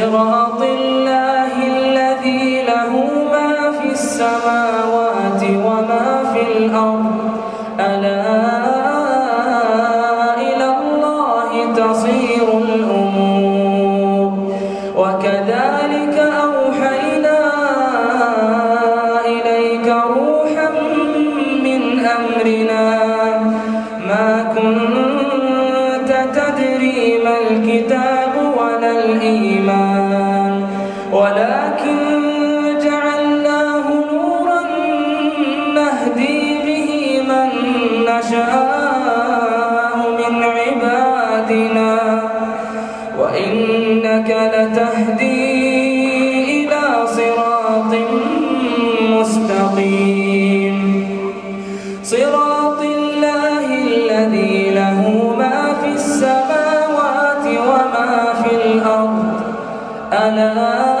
صراط الله الذي له ما في السماوات وما في الأرض. ألا تصير الأمور. وكذلك أوحينا إليك روحا من أمرنا. ما كنت تدري ما الكتاب الإيمان. ولكن جعلناه نورا نهدي به من نشاء وإنك لتهدي أَنَا